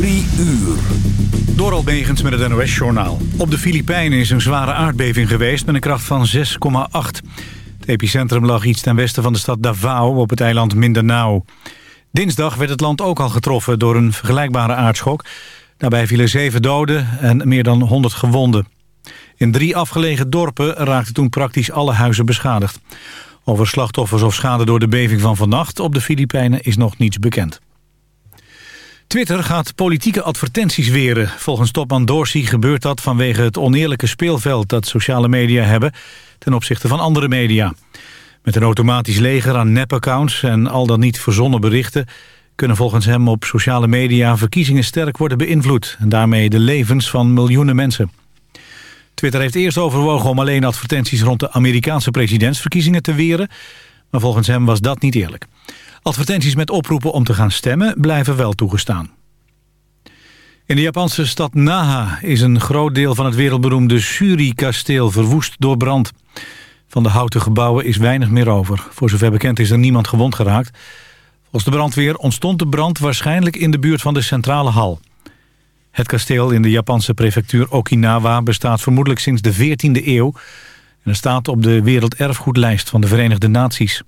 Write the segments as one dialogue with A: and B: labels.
A: Drie uur.
B: Door Albegens met het NOS-journaal. Op de Filipijnen is een zware aardbeving geweest met een kracht van 6,8. Het epicentrum lag iets ten westen van de stad Davao op het eiland Mindanao. Dinsdag werd het land ook al getroffen door een vergelijkbare aardschok. Daarbij vielen zeven doden en meer dan 100 gewonden. In drie afgelegen dorpen raakten toen praktisch alle huizen beschadigd. Over slachtoffers of schade door de beving van vannacht op de Filipijnen is nog niets bekend. Twitter gaat politieke advertenties weren. Volgens topman Dorsey gebeurt dat vanwege het oneerlijke speelveld dat sociale media hebben ten opzichte van andere media. Met een automatisch leger aan nep-accounts en al dan niet verzonnen berichten kunnen volgens hem op sociale media verkiezingen sterk worden beïnvloed en daarmee de levens van miljoenen mensen. Twitter heeft eerst overwogen om alleen advertenties rond de Amerikaanse presidentsverkiezingen te weren, maar volgens hem was dat niet eerlijk. Advertenties met oproepen om te gaan stemmen blijven wel toegestaan. In de Japanse stad Naha is een groot deel van het wereldberoemde Shuri-kasteel verwoest door brand. Van de houten gebouwen is weinig meer over. Voor zover bekend is er niemand gewond geraakt. Volgens de brandweer ontstond de brand waarschijnlijk in de buurt van de centrale hal. Het kasteel in de Japanse prefectuur Okinawa bestaat vermoedelijk sinds de 14e eeuw... en staat op de werelderfgoedlijst van de Verenigde Naties.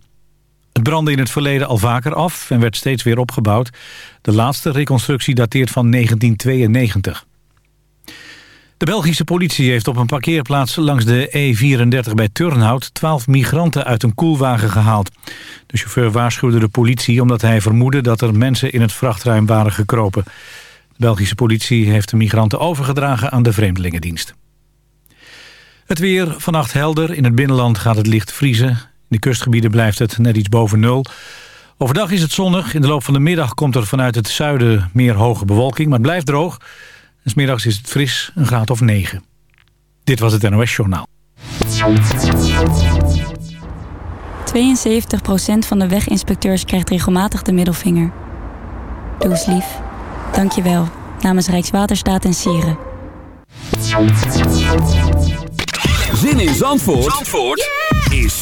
B: Het brandde in het verleden al vaker af en werd steeds weer opgebouwd. De laatste reconstructie dateert van 1992. De Belgische politie heeft op een parkeerplaats langs de E34 bij Turnhout 12 migranten uit een koelwagen gehaald. De chauffeur waarschuwde de politie omdat hij vermoedde dat er mensen in het vrachtruim waren gekropen. De Belgische politie heeft de migranten overgedragen aan de Vreemdelingendienst. Het weer vannacht helder. In het binnenland gaat het licht vriezen. In de kustgebieden blijft het net iets boven nul. Overdag is het zonnig. In de loop van de middag komt er vanuit het zuiden meer hoge bewolking, maar het blijft droog. En smiddags is het fris, een graad of 9. Dit was het NOS Journaal.
C: 72% van de weginspecteurs krijgt regelmatig de middelvinger. Doe eens lief. Dank je wel. Namens Rijkswaterstaat en Sieren.
A: Zin in Zandvoort, Zandvoort is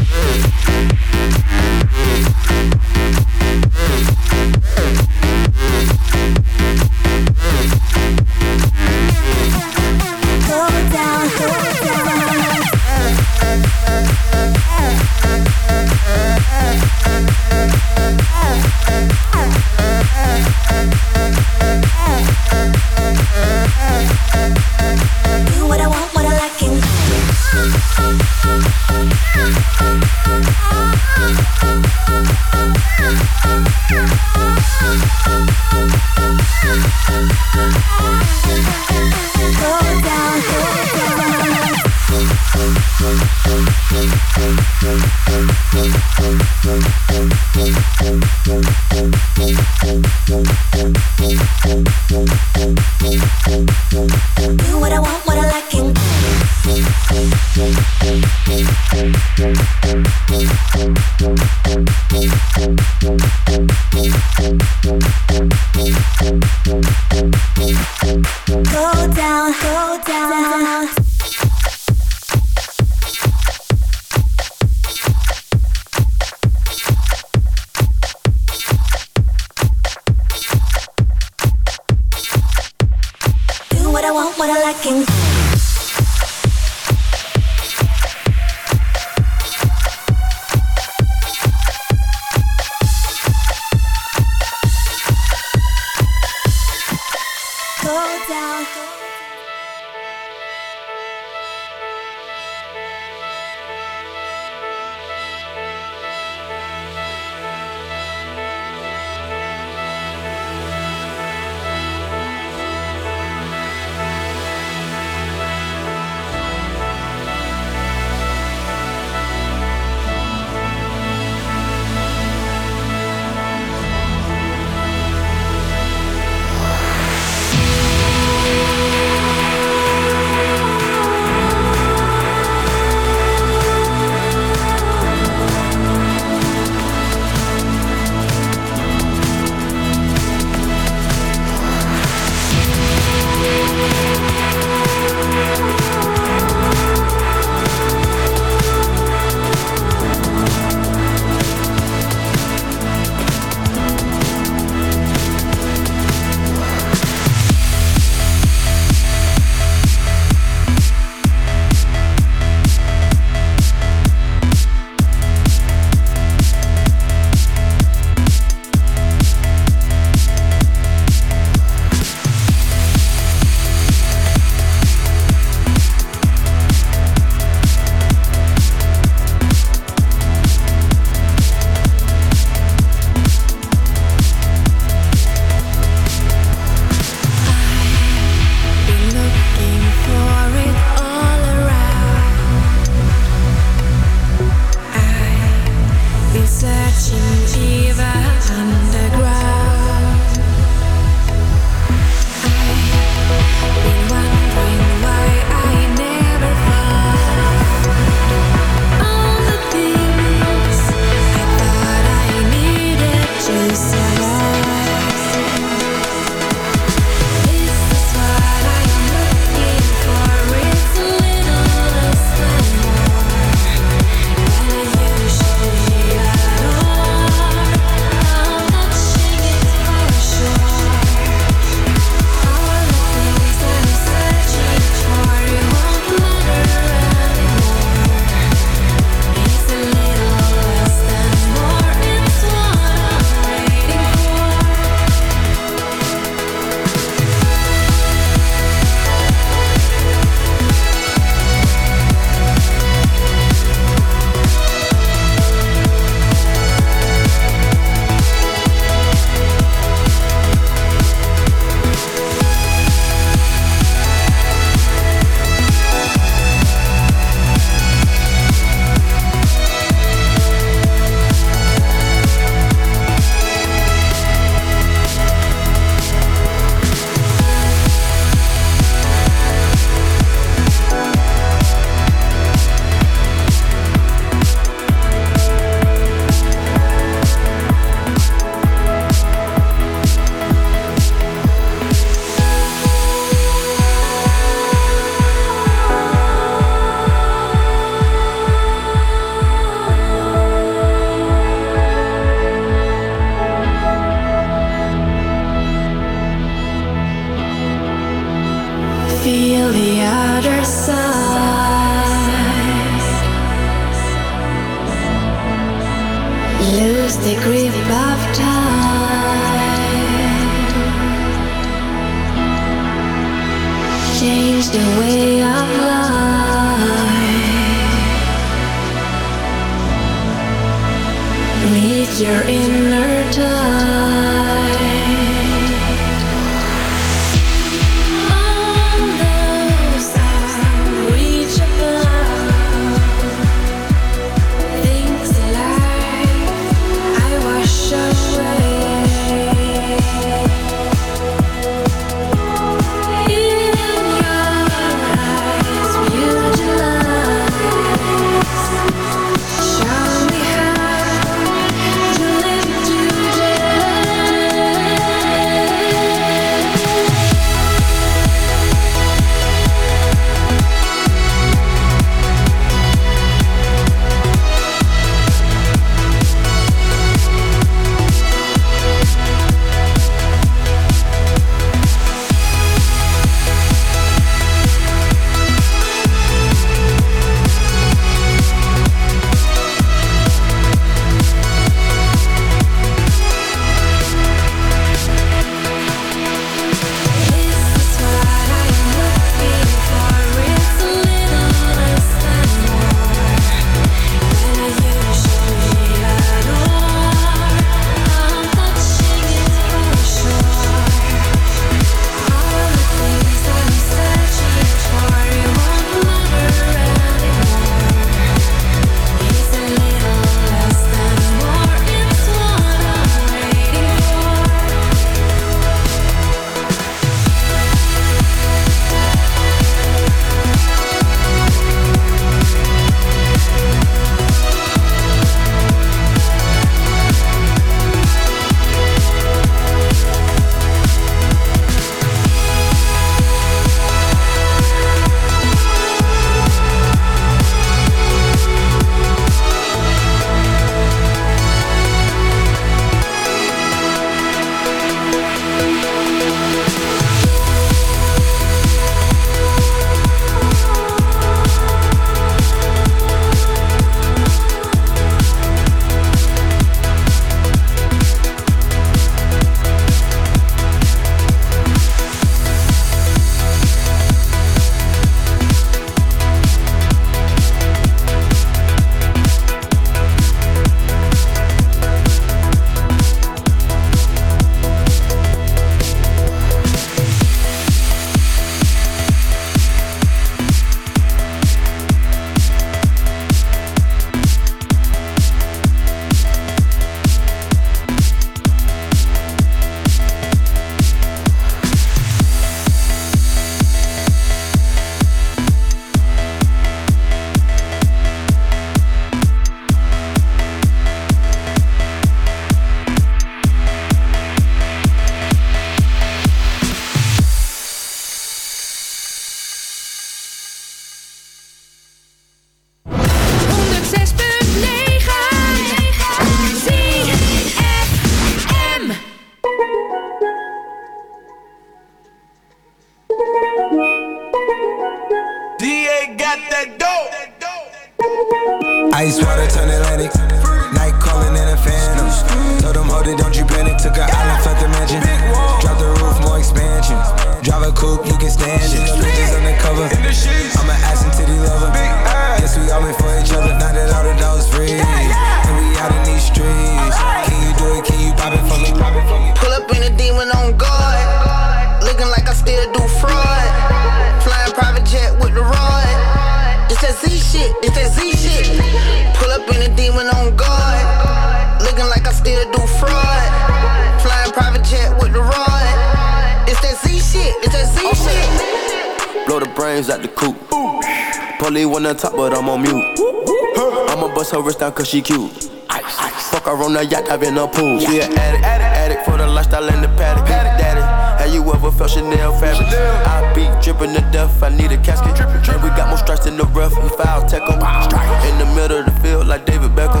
D: Cause she cute. Ice, ice. Fuck her on the yacht, I've been a pool. Yeah. She an addict, addict, addict for the lifestyle in the paddock. Paddock, daddy. Have you ever felt Chanel fabric? Chanel. I be dripping to death, I need a casket. Drippin', drippin'. And we got more strikes in the rough, we foul tech em. In the middle of the field, like David Beckham.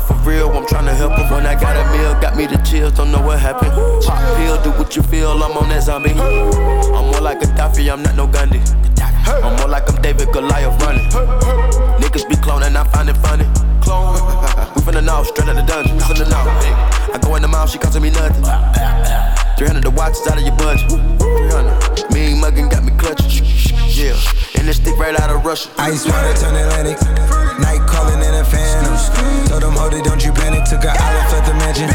D: For real, I'm tryna help them. When I got a meal, got me the chills, don't know what happened. Pop pill, do what you feel, I'm on that zombie. I'm more like a Gaddafi, I'm not no Gandhi. I'm more like I'm David Goliath running. Niggas be cloning, I find it funny. Clone. we finna know, straight out the dungeon. We finna know. I go in the mouth, she costing me nothing. 300 the watches out of your budget. 300. Mean muggin' got me clutching. Yeah, and this stick right out of Russia.
E: Ice water turn Atlantic. Night calling in a phantom. Told them, hold it, don't you panic. Took a island, left the mansion.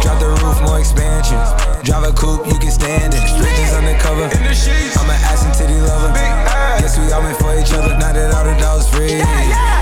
E: Drop the roof, more expansion. Drive a coupe, you can stand it. Bridges undercover. I'm an ass and titty lover. Guess we all meant for each other. Now that all the dogs free. And we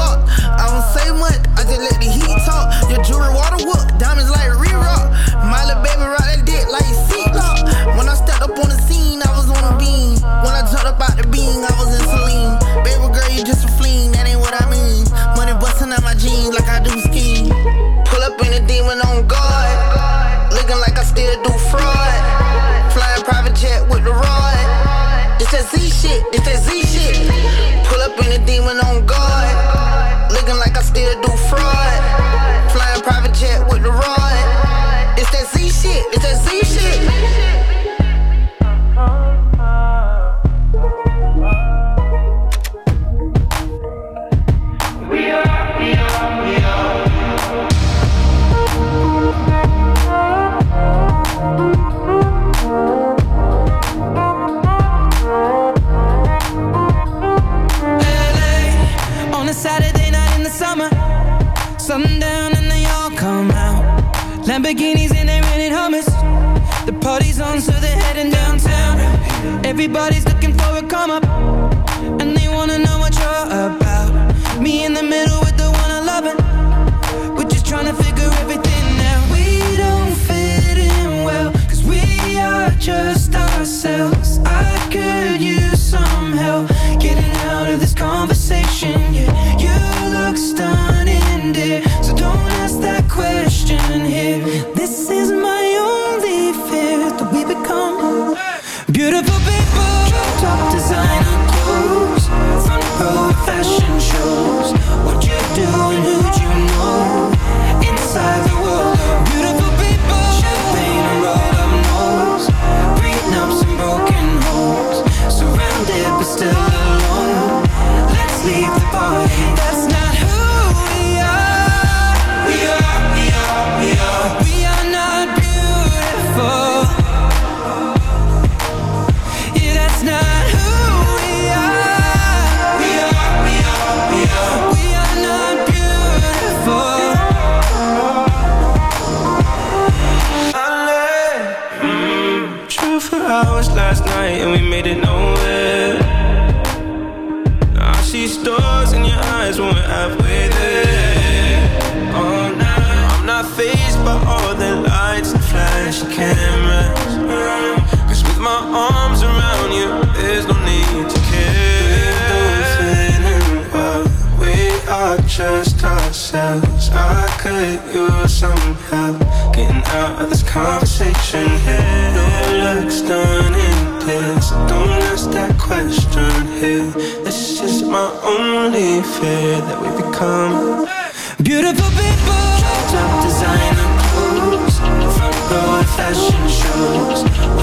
F: I don't say much, I just let the heat talk. Your jewelry water whoop, diamonds like re-rock. My little baby rock that dick like seatlock.
G: Conversation here. Your looks done in. So don't ask that question here. This is my only fear that we become beautiful people. Top designer clothes, front row fashion shows.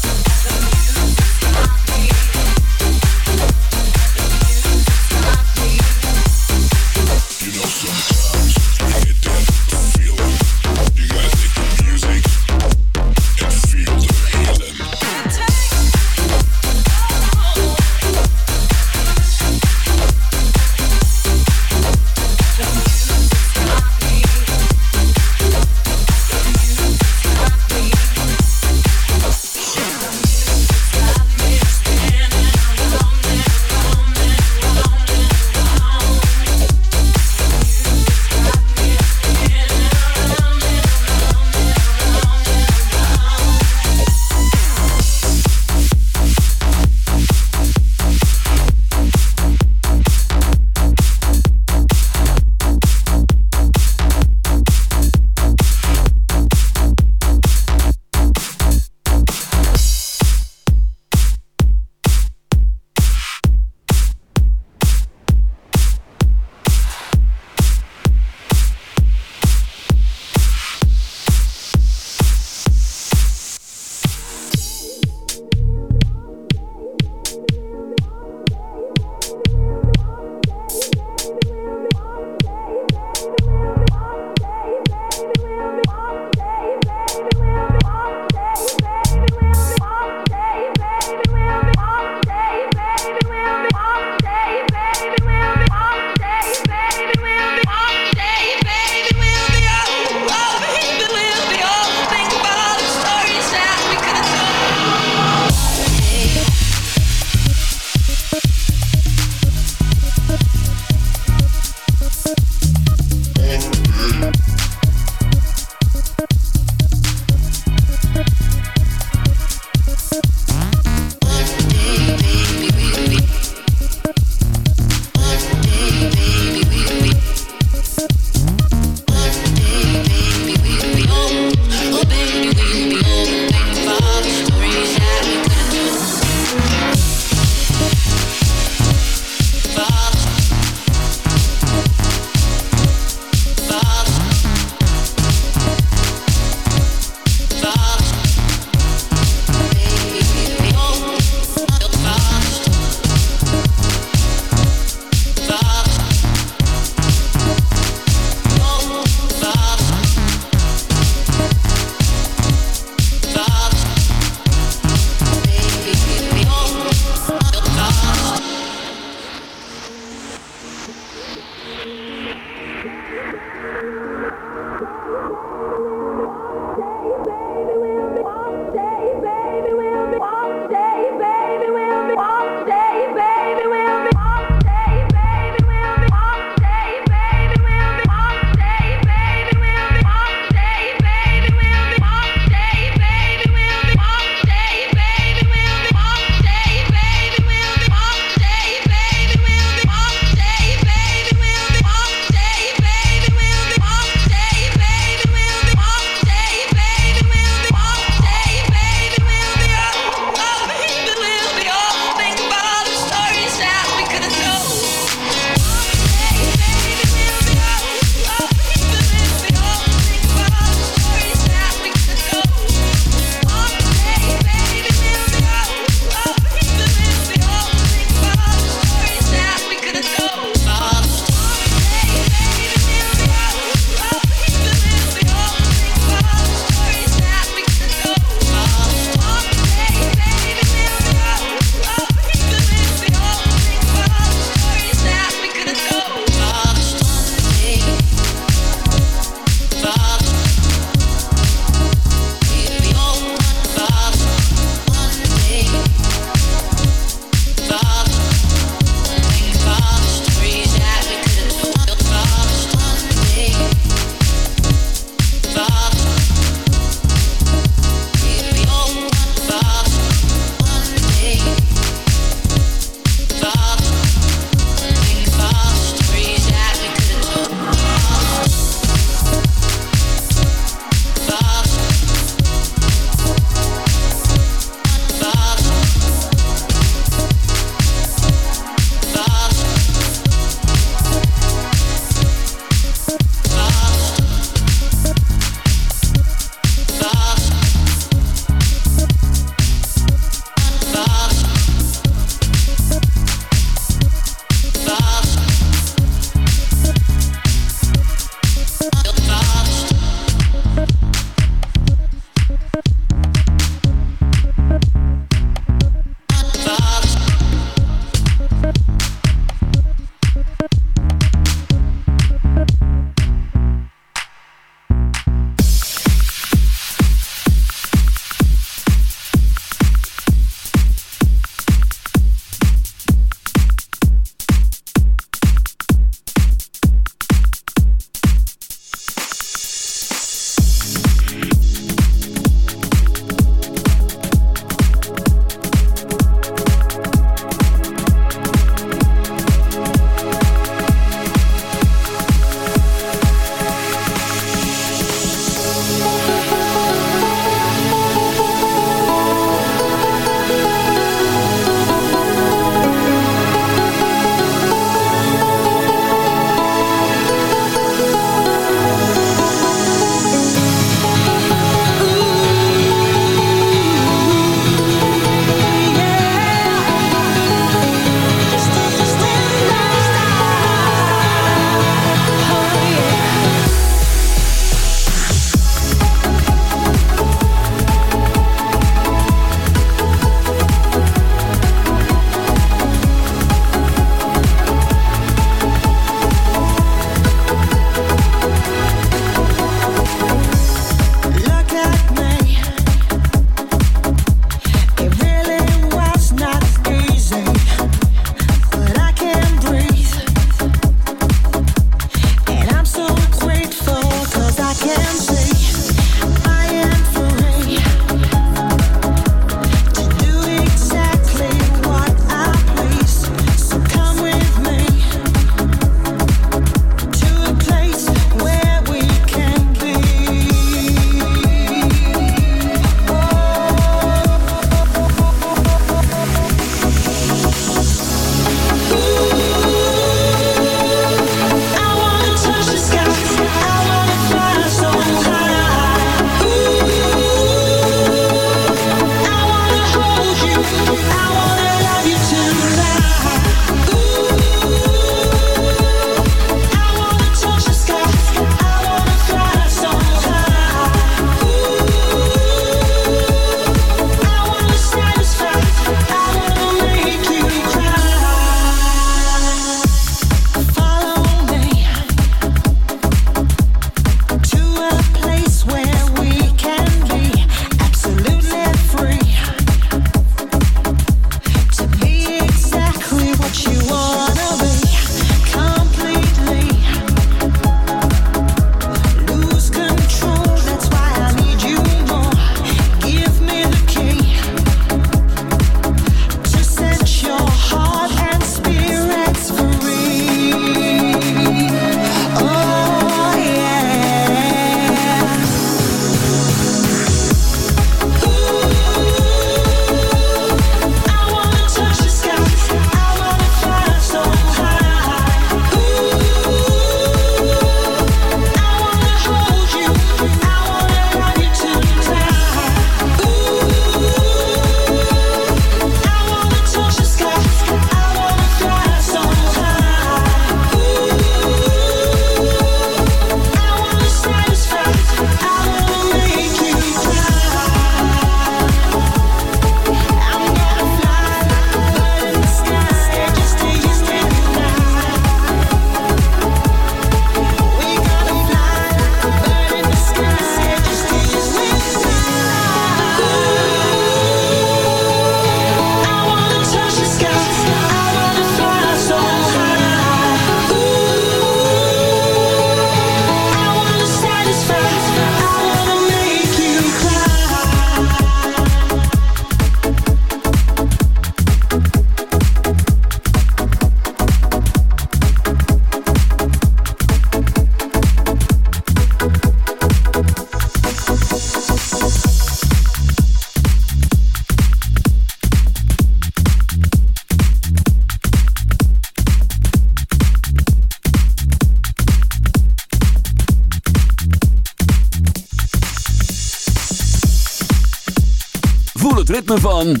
A: van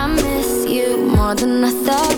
H: I miss you more than I thought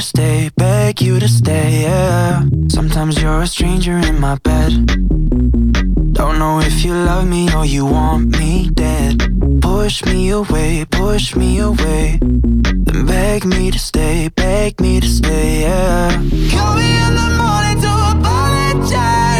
I: to
J: stay, beg you to stay, yeah. Sometimes you're a stranger in my bed. Don't know if you love me or you want me dead. Push me away, push me away. Then beg me to stay, beg me to stay, yeah. Call me in the morning to apologize.